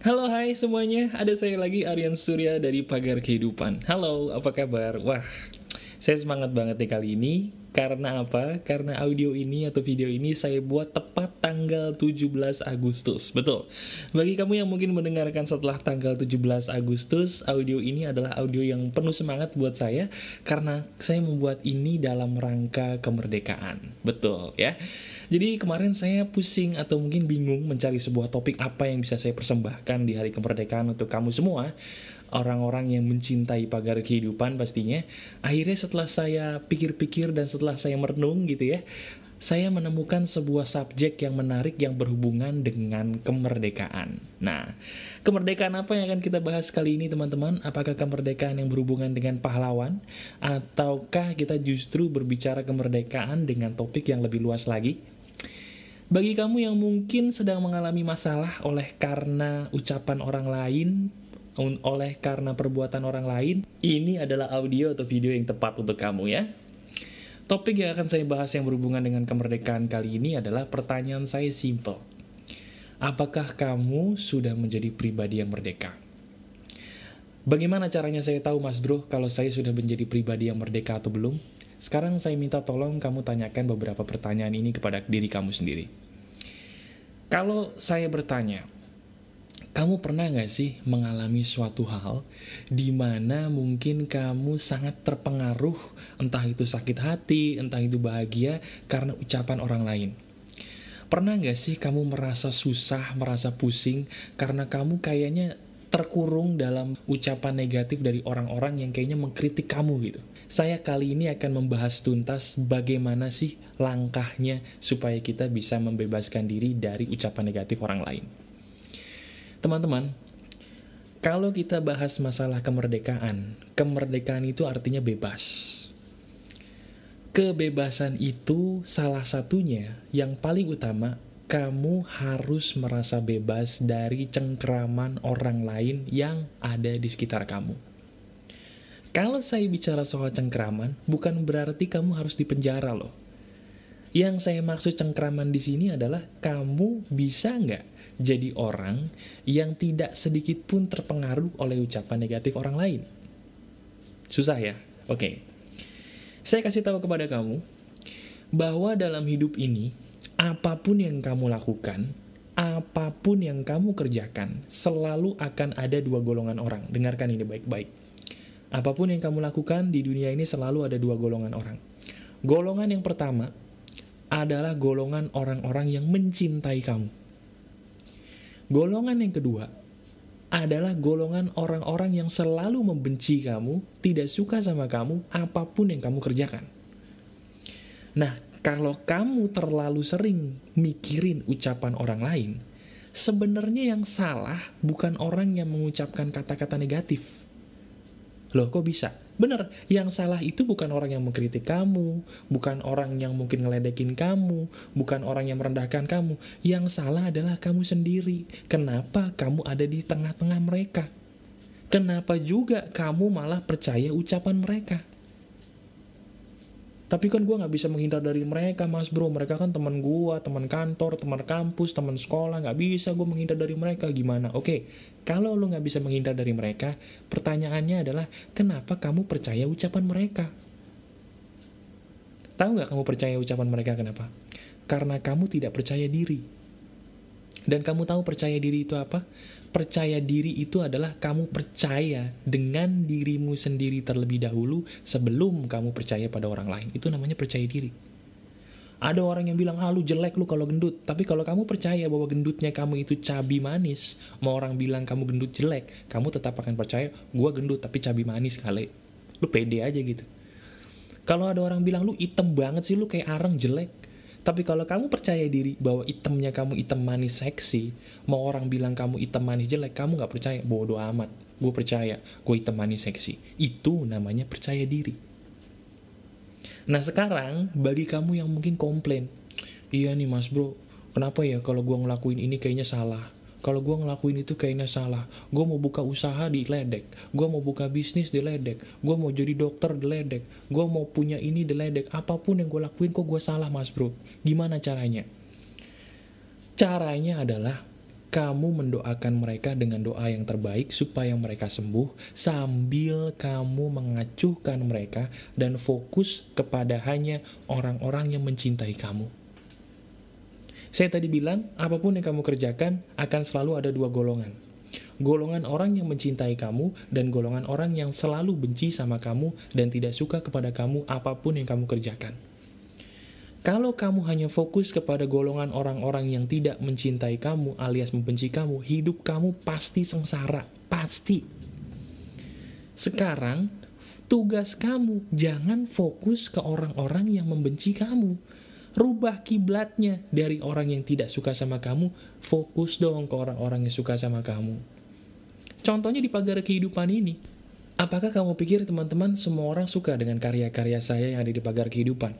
Halo hai semuanya, ada saya lagi Aryan Surya dari Pagar Kehidupan. Halo, apa kabar? Wah, saya semangat banget nih kali ini. Karena apa? Karena audio ini atau video ini saya buat tepat tanggal 17 Agustus. Betul, bagi kamu yang mungkin mendengarkan setelah tanggal 17 Agustus Audio ini adalah audio yang penuh semangat buat saya Karena saya membuat ini dalam rangka kemerdekaan. Betul ya jadi kemarin saya pusing atau mungkin bingung mencari sebuah topik apa yang bisa saya persembahkan di hari kemerdekaan untuk kamu semua orang-orang yang mencintai pagar kehidupan pastinya. Akhirnya setelah saya pikir-pikir dan setelah saya merenung gitu ya, saya menemukan sebuah subjek yang menarik yang berhubungan dengan kemerdekaan. Nah, kemerdekaan apa yang akan kita bahas kali ini teman-teman? Apakah kemerdekaan yang berhubungan dengan pahlawan? Ataukah kita justru berbicara kemerdekaan dengan topik yang lebih luas lagi? Bagi kamu yang mungkin sedang mengalami masalah oleh karena ucapan orang lain, oleh karena perbuatan orang lain, ini adalah audio atau video yang tepat untuk kamu ya. Topik yang akan saya bahas yang berhubungan dengan kemerdekaan kali ini adalah pertanyaan saya simple. Apakah kamu sudah menjadi pribadi yang merdeka? Bagaimana caranya saya tahu mas bro kalau saya sudah menjadi pribadi yang merdeka atau belum? Sekarang saya minta tolong kamu tanyakan beberapa pertanyaan ini kepada diri kamu sendiri. Kalau saya bertanya, kamu pernah nggak sih mengalami suatu hal di mana mungkin kamu sangat terpengaruh, entah itu sakit hati, entah itu bahagia, karena ucapan orang lain? Pernah nggak sih kamu merasa susah, merasa pusing, karena kamu kayaknya terkurung dalam ucapan negatif dari orang-orang yang kayaknya mengkritik kamu gitu. Saya kali ini akan membahas tuntas bagaimana sih langkahnya supaya kita bisa membebaskan diri dari ucapan negatif orang lain. Teman-teman, kalau kita bahas masalah kemerdekaan, kemerdekaan itu artinya bebas. Kebebasan itu salah satunya yang paling utama kamu harus merasa bebas dari cengkraman orang lain yang ada di sekitar kamu. Kalau saya bicara soal cengkraman, bukan berarti kamu harus dipenjara loh. Yang saya maksud cengkraman di sini adalah kamu bisa nggak jadi orang yang tidak sedikit pun terpengaruh oleh ucapan negatif orang lain. Susah ya? Oke. Saya kasih tahu kepada kamu bahwa dalam hidup ini apa pun yang kamu lakukan, apa pun yang kamu kerjakan, selalu akan ada dua golongan orang. Dengarkan ini baik-baik. Apa pun yang kamu lakukan di dunia ini selalu ada dua golongan orang. Golongan yang pertama adalah golongan orang-orang yang mencintai kamu. Golongan yang kedua adalah golongan orang-orang yang selalu membenci kamu, tidak suka sama kamu, apa pun yang kamu kerjakan. Nah, kalau kamu terlalu sering mikirin ucapan orang lain, sebenarnya yang salah bukan orang yang mengucapkan kata-kata negatif. Loh, kok bisa? Bener, yang salah itu bukan orang yang mengkritik kamu, bukan orang yang mungkin ngeledekin kamu, bukan orang yang merendahkan kamu. Yang salah adalah kamu sendiri. Kenapa kamu ada di tengah-tengah mereka? Kenapa juga kamu malah percaya ucapan mereka? Tapi kan gue gak bisa menghindar dari mereka mas bro Mereka kan teman gue, teman kantor, teman kampus, teman sekolah Gak bisa gue menghindar dari mereka Gimana? Oke, kalau lo gak bisa menghindar dari mereka Pertanyaannya adalah Kenapa kamu percaya ucapan mereka? Tahu gak kamu percaya ucapan mereka kenapa? Karena kamu tidak percaya diri Dan kamu tahu percaya diri itu apa? Percaya diri itu adalah kamu percaya dengan dirimu sendiri terlebih dahulu sebelum kamu percaya pada orang lain. Itu namanya percaya diri. Ada orang yang bilang, ah lu jelek lu kalau gendut. Tapi kalau kamu percaya bahwa gendutnya kamu itu cabi manis, mau orang bilang kamu gendut jelek, kamu tetap akan percaya, gua gendut tapi cabi manis kali. Lu pede aja gitu. Kalau ada orang bilang, lu item banget sih, lu kayak arang jelek. Tapi kalau kamu percaya diri bahwa itemnya kamu item manis seksi, mau orang bilang kamu item manis jelek, kamu gak percaya, bodoh amat. Gue percaya, gue item manis seksi. Itu namanya percaya diri. Nah sekarang, bagi kamu yang mungkin komplain, iya nih mas bro, kenapa ya kalau gue ngelakuin ini kayaknya salah? Kalau gue ngelakuin itu kayaknya salah. Gue mau buka usaha di ledek. Gue mau buka bisnis di ledek. Gue mau jadi dokter di ledek. Gue mau punya ini di ledek. Apa pun yang gue lakuin kok gue salah mas bro. Gimana caranya? Caranya adalah kamu mendoakan mereka dengan doa yang terbaik supaya mereka sembuh sambil kamu mengacuhkan mereka dan fokus kepada hanya orang-orang yang mencintai kamu. Saya tadi bilang, apa pun yang kamu kerjakan akan selalu ada dua golongan. Golongan orang yang mencintai kamu dan golongan orang yang selalu benci sama kamu dan tidak suka kepada kamu apa pun yang kamu kerjakan. Kalau kamu hanya fokus kepada golongan orang-orang yang tidak mencintai kamu alias membenci kamu, hidup kamu pasti sengsara, pasti. Sekarang, tugas kamu jangan fokus ke orang-orang yang membenci kamu. Rubah kiblatnya dari orang yang tidak suka sama kamu, fokus dong ke orang-orang yang suka sama kamu. Contohnya di pagar kehidupan ini. Apakah kamu pikir teman-teman semua orang suka dengan karya-karya saya yang ada di pagar kehidupan?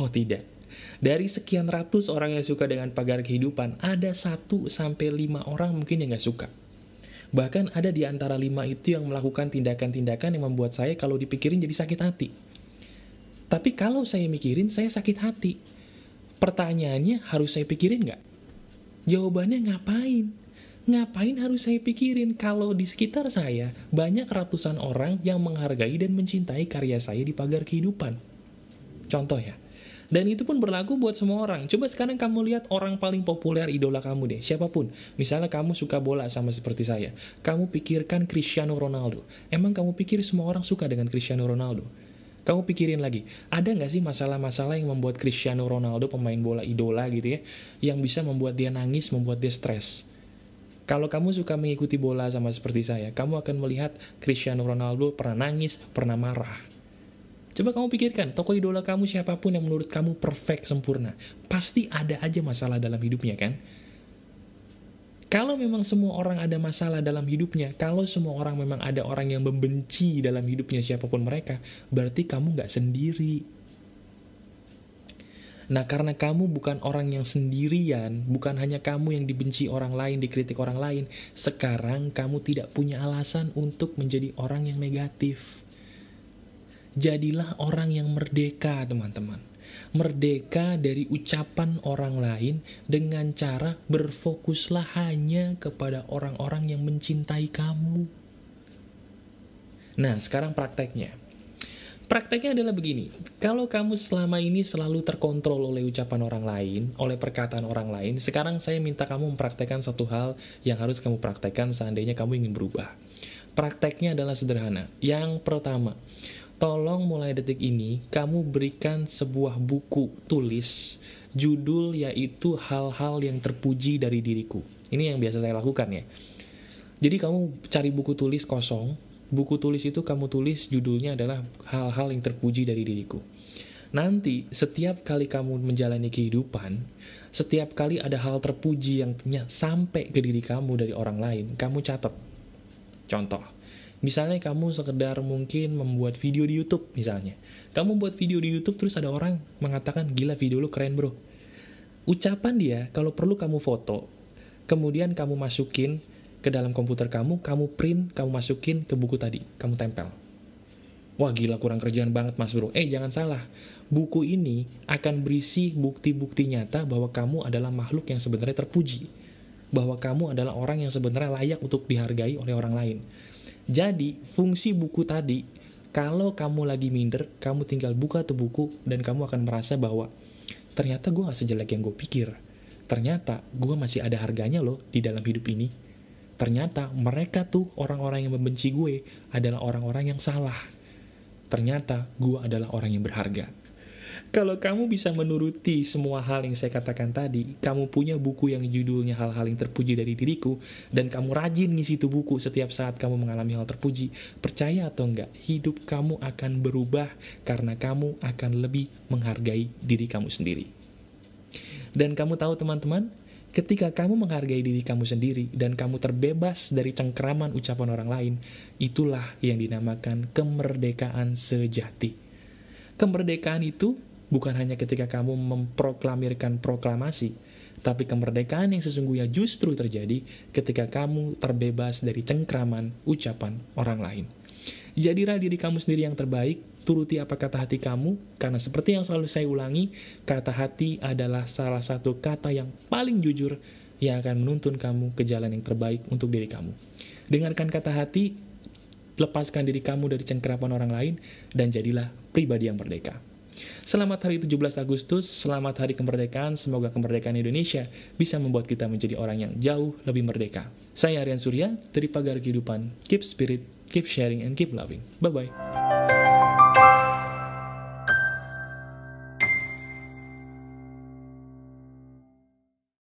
Oh tidak. Dari sekian ratus orang yang suka dengan pagar kehidupan, ada satu sampai lima orang mungkin yang gak suka. Bahkan ada di antara lima itu yang melakukan tindakan-tindakan yang membuat saya kalau dipikirin jadi sakit hati. Tapi kalau saya mikirin, saya sakit hati. Pertanyaannya, harus saya pikirin nggak? Jawabannya ngapain? Ngapain harus saya pikirin kalau di sekitar saya banyak ratusan orang yang menghargai dan mencintai karya saya di pagar kehidupan? Contoh ya, dan itu pun berlaku buat semua orang. Coba sekarang kamu lihat orang paling populer idola kamu deh, siapa pun. Misalnya kamu suka bola sama seperti saya. Kamu pikirkan Cristiano Ronaldo. Emang kamu pikir semua orang suka dengan Cristiano Ronaldo? Kamu pikirin lagi, ada nggak sih masalah-masalah yang membuat Cristiano Ronaldo pemain bola idola gitu ya, yang bisa membuat dia nangis, membuat dia stres? Kalau kamu suka mengikuti bola sama seperti saya, kamu akan melihat Cristiano Ronaldo pernah nangis, pernah marah. Coba kamu pikirkan, tokoh idola kamu siapa pun yang menurut kamu perfect, sempurna. Pasti ada aja masalah dalam hidupnya kan? Kalau memang semua orang ada masalah dalam hidupnya, kalau semua orang memang ada orang yang membenci dalam hidupnya siapa pun mereka, berarti kamu nggak sendiri. Nah, karena kamu bukan orang yang sendirian, bukan hanya kamu yang dibenci orang lain, dikritik orang lain, sekarang kamu tidak punya alasan untuk menjadi orang yang negatif. Jadilah orang yang merdeka, teman-teman. Merdeka dari ucapan orang lain dengan cara berfokuslah hanya kepada orang-orang yang mencintai kamu. Nah, sekarang prakteknya. Prakteknya adalah begini, kalau kamu selama ini selalu terkontrol oleh ucapan orang lain, oleh perkataan orang lain, sekarang saya minta kamu mempraktekkan satu hal yang harus kamu praktekkan seandainya kamu ingin berubah. Prakteknya adalah sederhana. Yang pertama, Tolong mulai detik ini, kamu berikan sebuah buku tulis, judul yaitu hal-hal yang terpuji dari diriku. Ini yang biasa saya lakukan ya. Jadi kamu cari buku tulis kosong, buku tulis itu kamu tulis judulnya adalah hal-hal yang terpuji dari diriku. Nanti setiap kali kamu menjalani kehidupan, setiap kali ada hal terpuji yang sampai ke diri kamu dari orang lain, kamu catat. Contoh, Misalnya kamu sekedar mungkin membuat video di YouTube misalnya. Kamu buat video di YouTube terus ada orang mengatakan, gila video lu keren bro. Ucapan dia, kalau perlu kamu foto, kemudian kamu masukin ke dalam komputer kamu, kamu print, kamu masukin ke buku tadi, kamu tempel. Wah gila kurang kerjaan banget mas bro. Eh jangan salah, buku ini akan berisi bukti-bukti nyata bahwa kamu adalah makhluk yang sebenarnya terpuji. Bahwa kamu adalah orang yang sebenarnya layak untuk dihargai oleh orang lain. Jadi, fungsi buku tadi, kalau kamu lagi minder, kamu tinggal buka tuh buku, dan kamu akan merasa bahwa ternyata gue gak sejelek yang gue pikir. Ternyata gue masih ada harganya loh di dalam hidup ini. Ternyata mereka tuh orang-orang yang membenci gue adalah orang-orang yang salah. Ternyata gue adalah orang yang berharga. Kalau kamu bisa menuruti semua hal yang saya katakan tadi, kamu punya buku yang judulnya hal-hal yang terpuji dari diriku, dan kamu rajin ngisi itu buku setiap saat kamu mengalami hal terpuji, percaya atau enggak, hidup kamu akan berubah karena kamu akan lebih menghargai diri kamu sendiri. Dan kamu tahu teman-teman, ketika kamu menghargai diri kamu sendiri dan kamu terbebas dari cengkeraman ucapan orang lain, itulah yang dinamakan kemerdekaan sejati. Kemerdekaan itu bukan hanya ketika kamu memproklamirkan proklamasi, tapi kemerdekaan yang sesungguhnya justru terjadi ketika kamu terbebas dari cengkraman ucapan orang lain. Jadilah diri kamu sendiri yang terbaik, turuti apa kata hati kamu, karena seperti yang selalu saya ulangi, kata hati adalah salah satu kata yang paling jujur yang akan menuntun kamu ke jalan yang terbaik untuk diri kamu. Dengarkan kata hati, lepaskan diri kamu dari cengkerapan orang lain, dan jadilah pribadi yang merdeka. Selamat hari 17 Agustus, selamat hari kemerdekaan, semoga kemerdekaan Indonesia bisa membuat kita menjadi orang yang jauh lebih merdeka. Saya Aryan Surya, dari Pagar Kehidupan, keep spirit, keep sharing, and keep loving. Bye-bye.